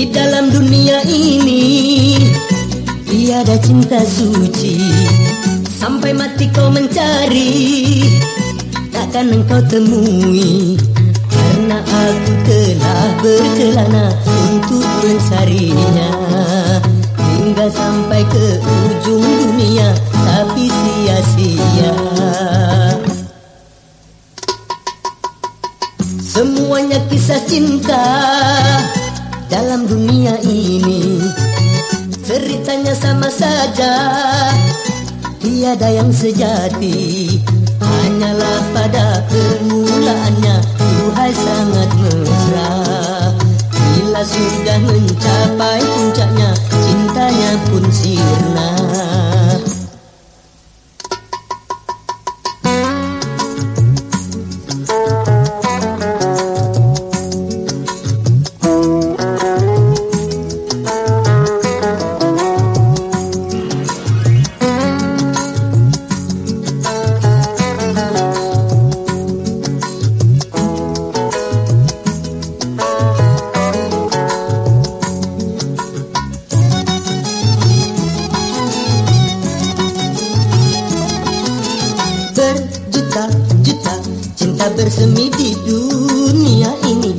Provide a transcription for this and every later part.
Di dalam dunia ini Tiada cinta suci. Sampai mati kau mencari Takkan engkau temui. Karena aku telah berkelana Untuk mencarinya. Hingga sampai ke ujung dunia Tapi sia-sia. Semuanya kisah cinta Semuanya kisah cinta. Dalam dunia ini Ceritanya sama saja. Tiada yang sejati Hanyalah pada permulaannya. Tuhai sangat mesra. Bila sudah mencapai bersemi di dunia ini.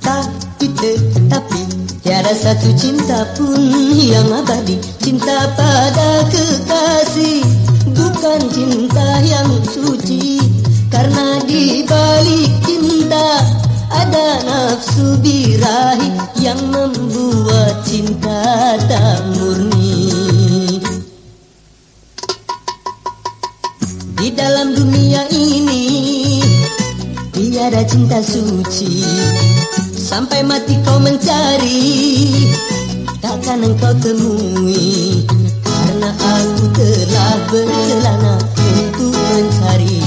Tapi tetapi tiada satu cinta pun yang abadi. Cinta pada kekasih bukan cinta yang suci. Karena di balik cinta ada nafsu birahi yang membuat cinta tak murni. Di dalam dunia ini Tiada cinta suci. Sampai mati kau mencari. Takkan engkau temui. Karena aku telah berkelana Untuk mencarinya